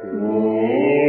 Shiva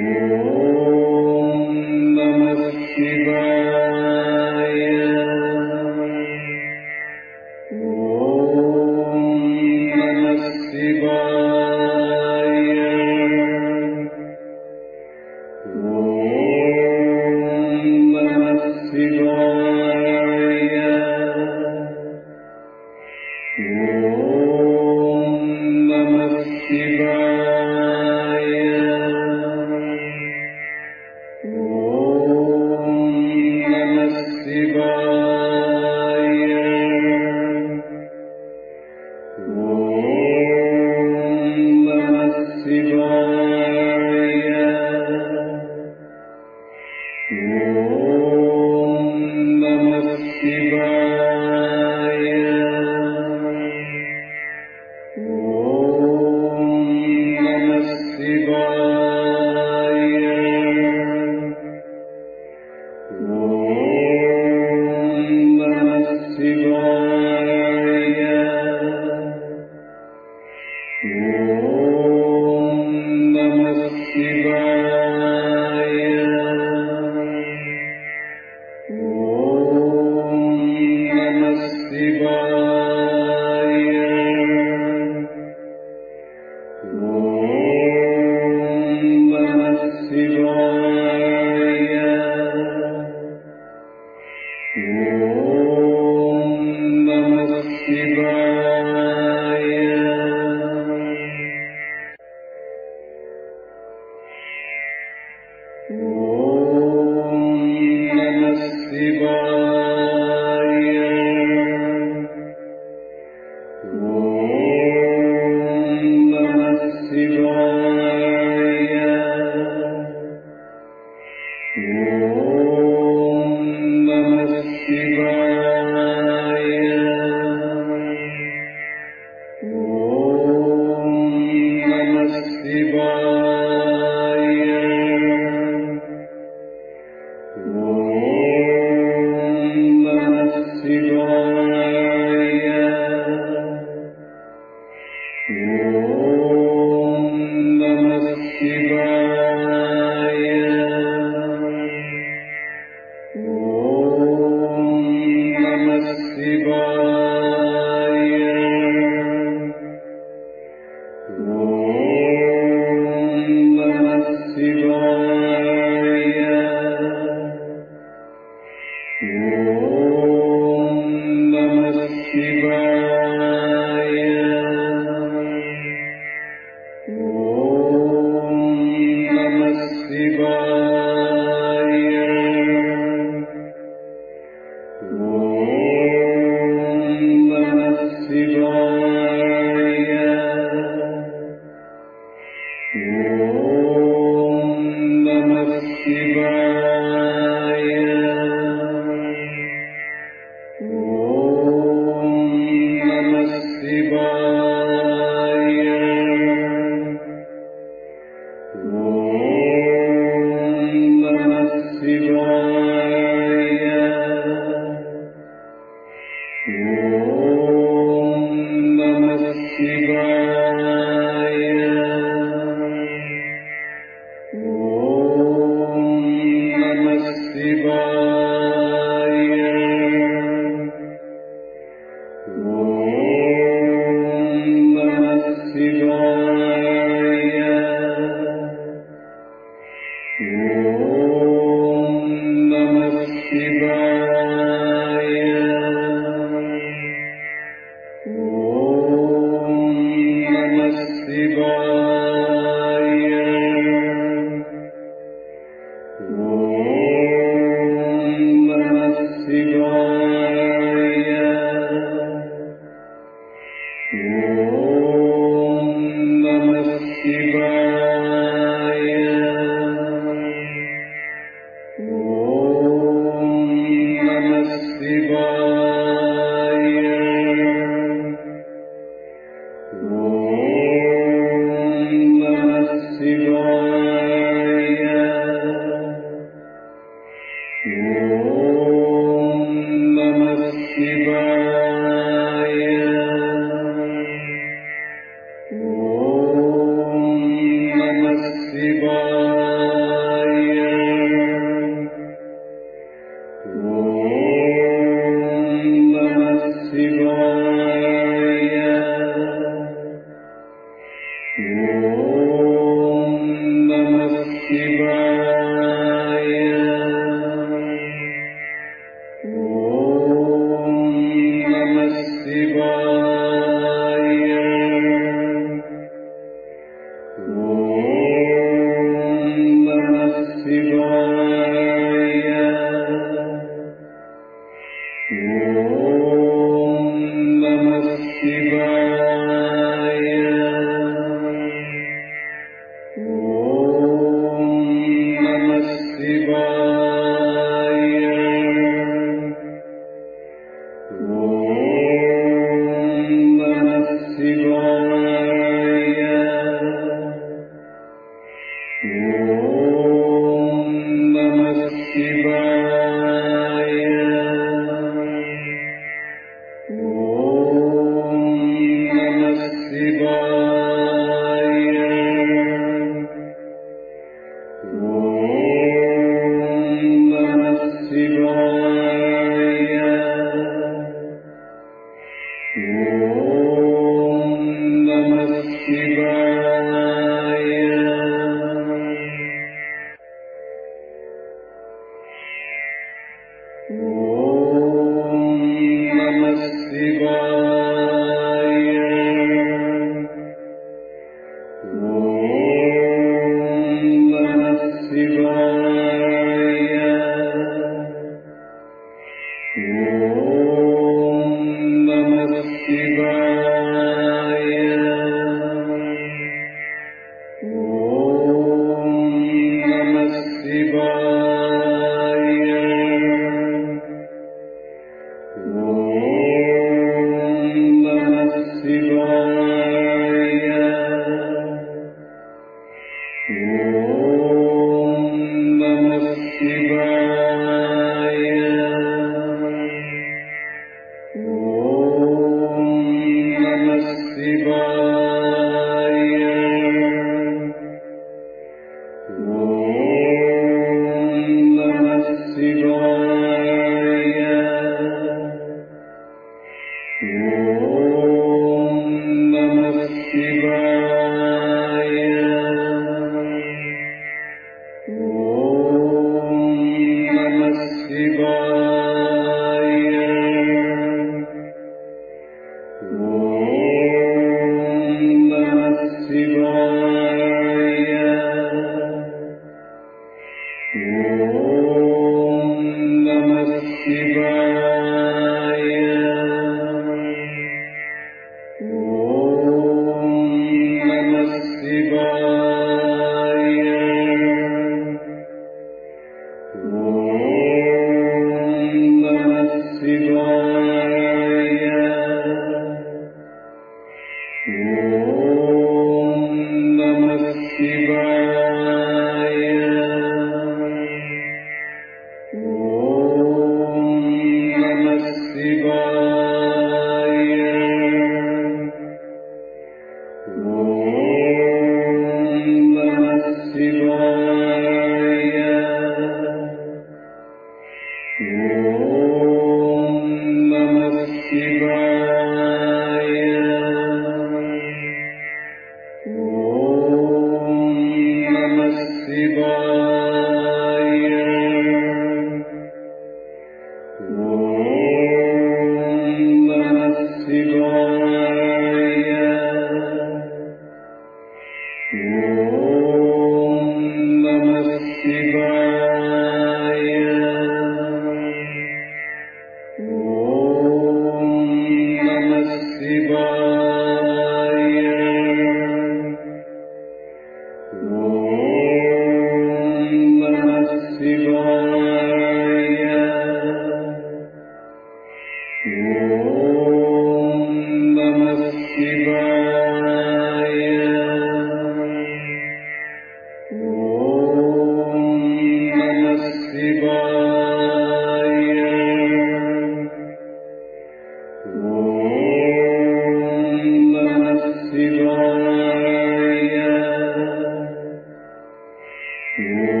Senhor.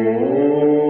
Senhor.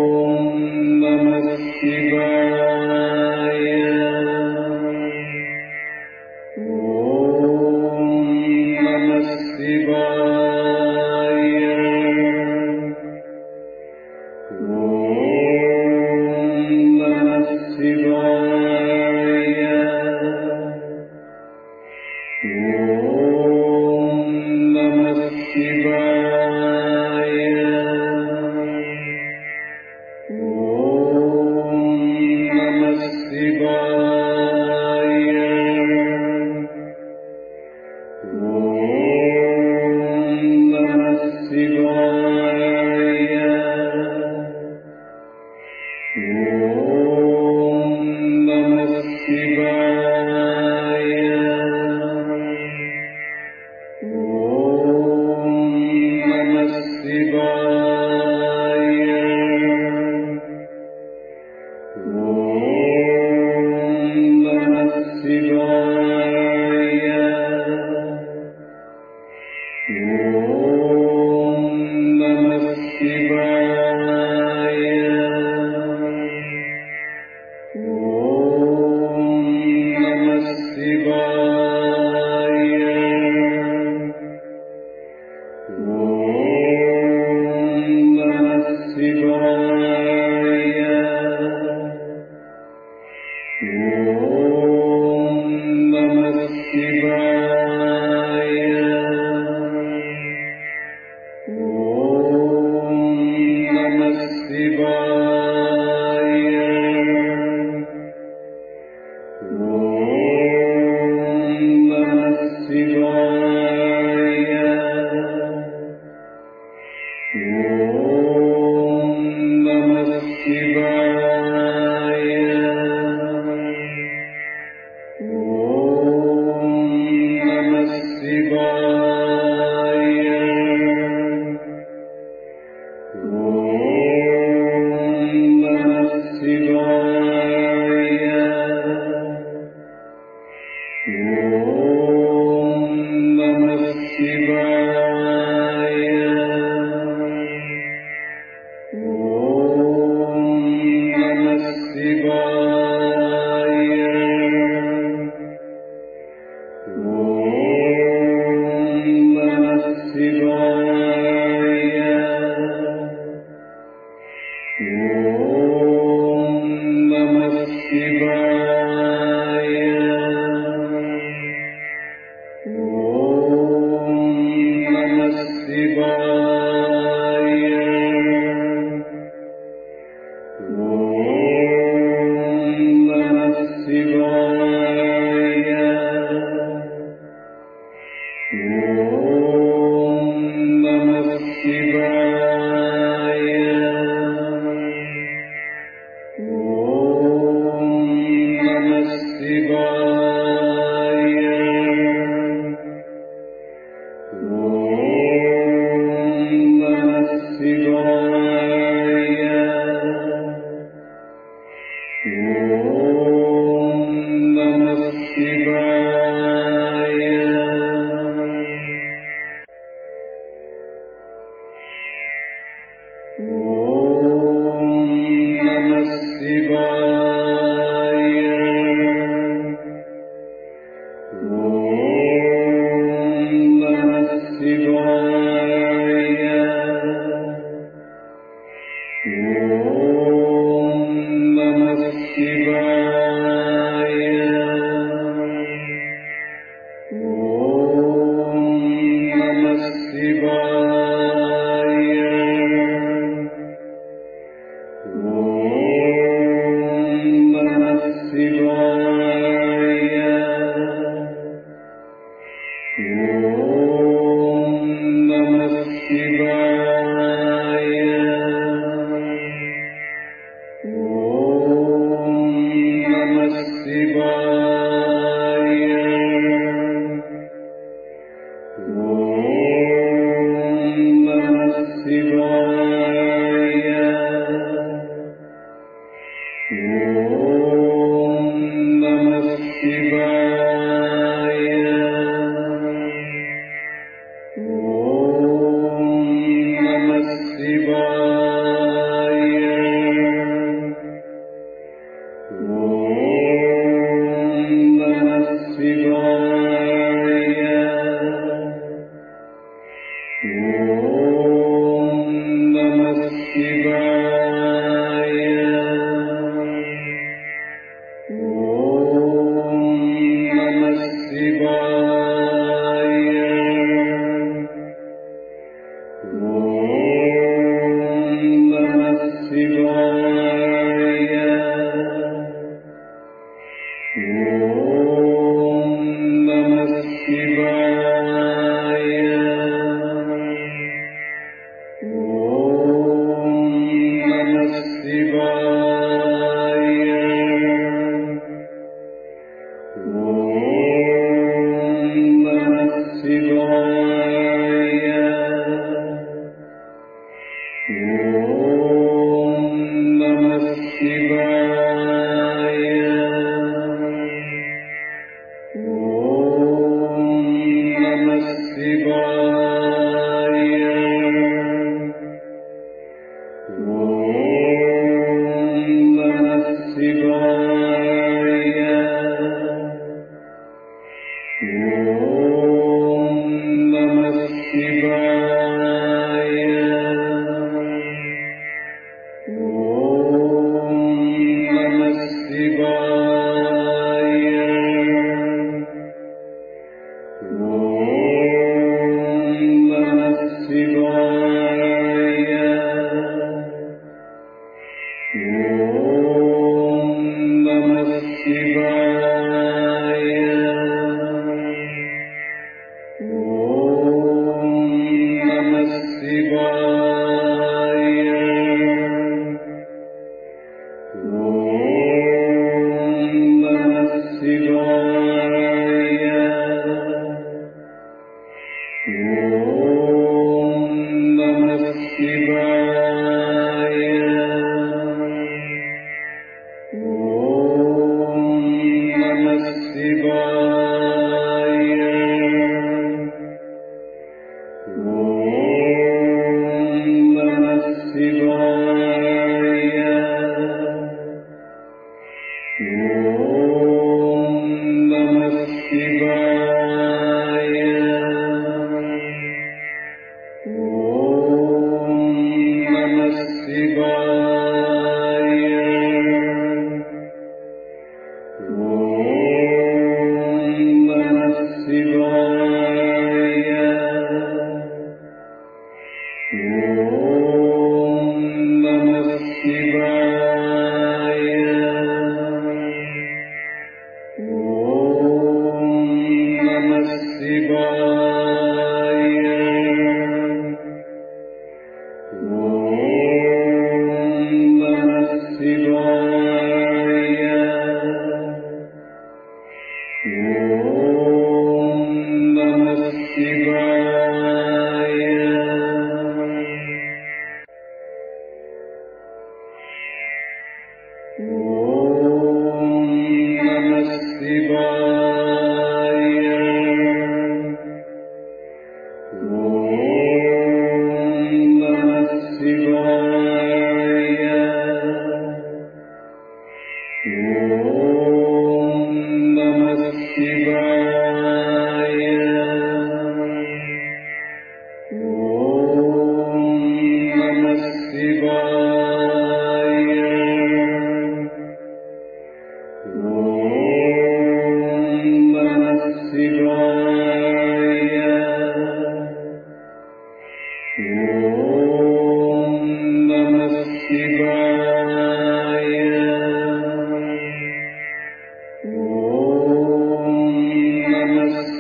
Om Namah Shivaya.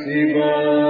Maximum.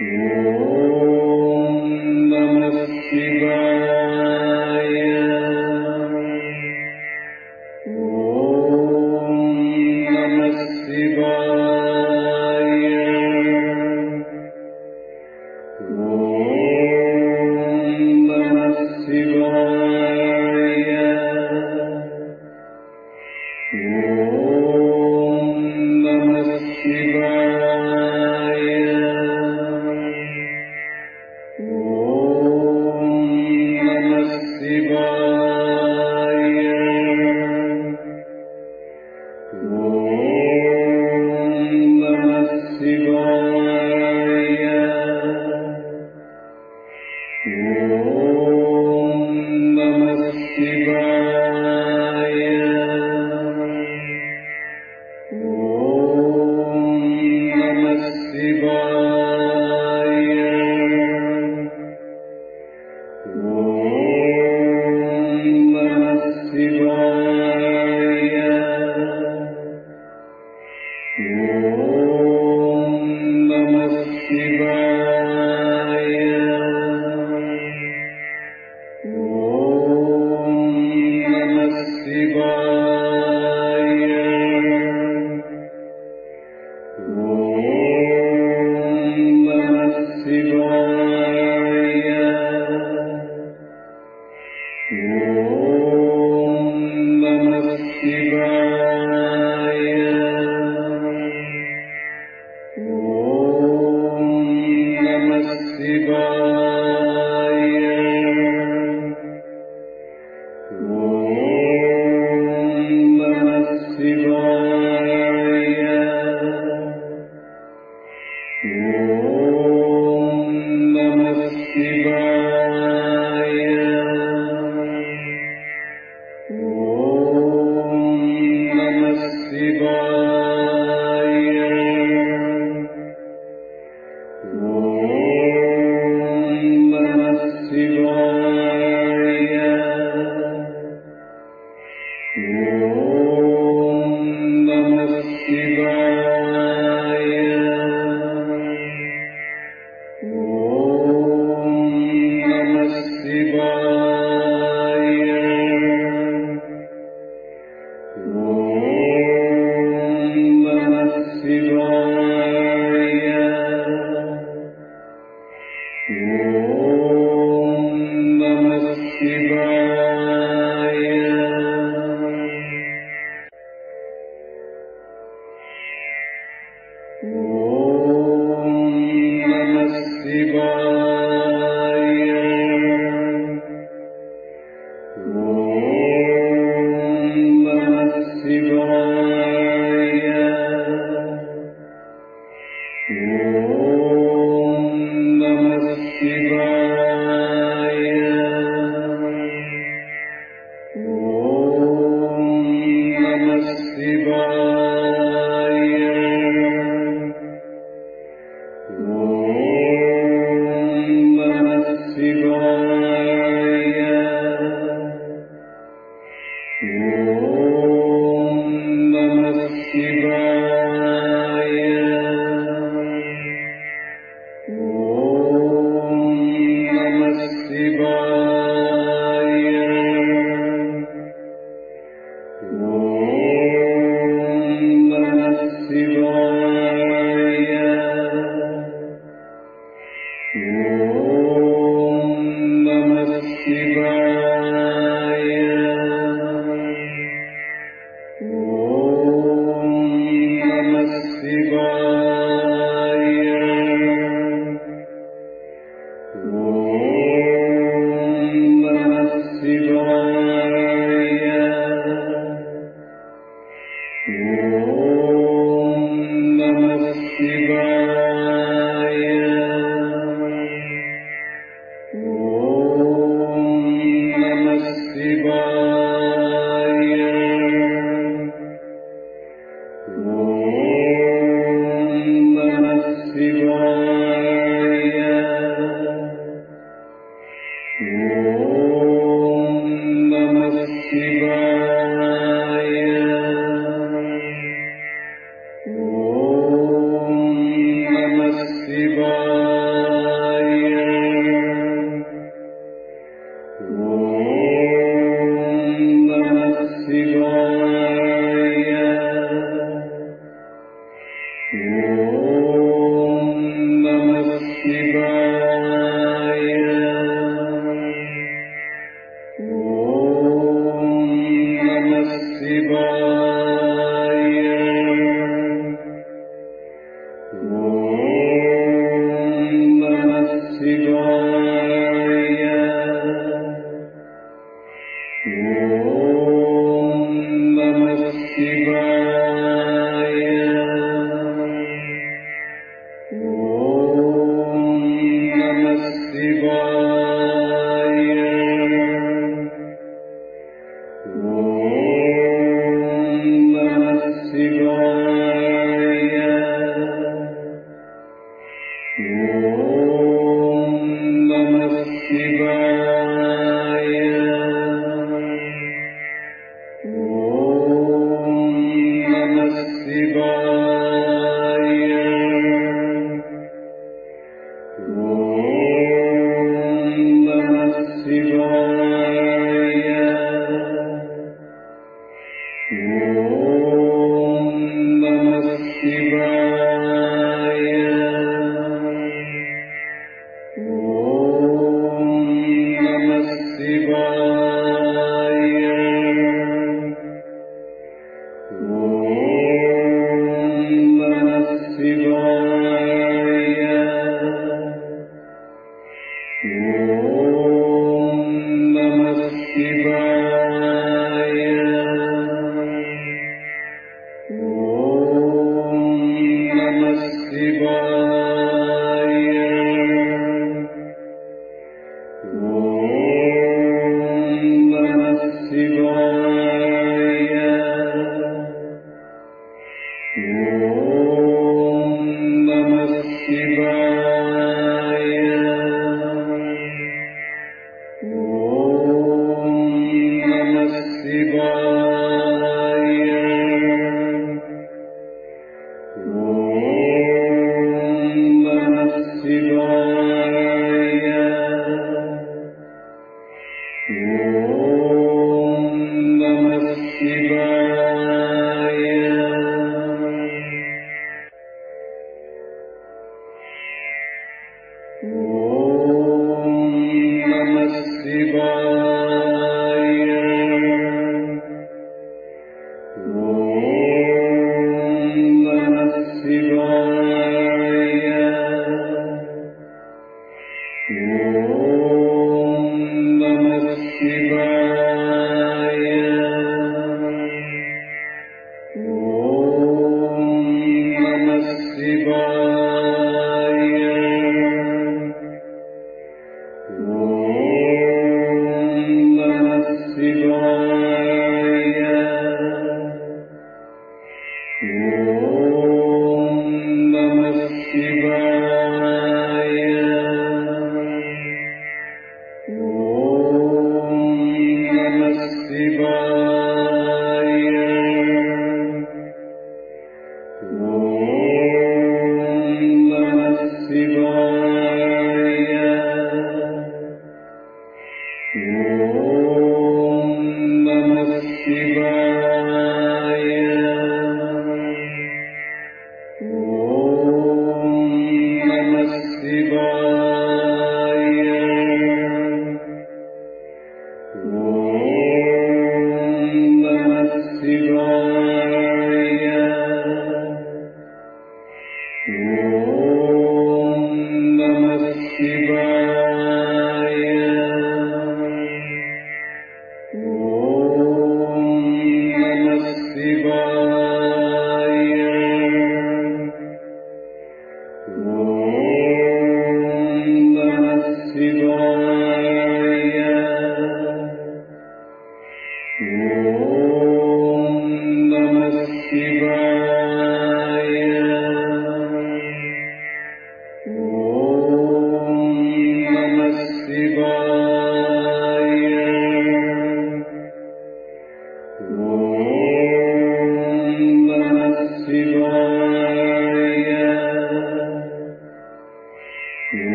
Oh. Ooh.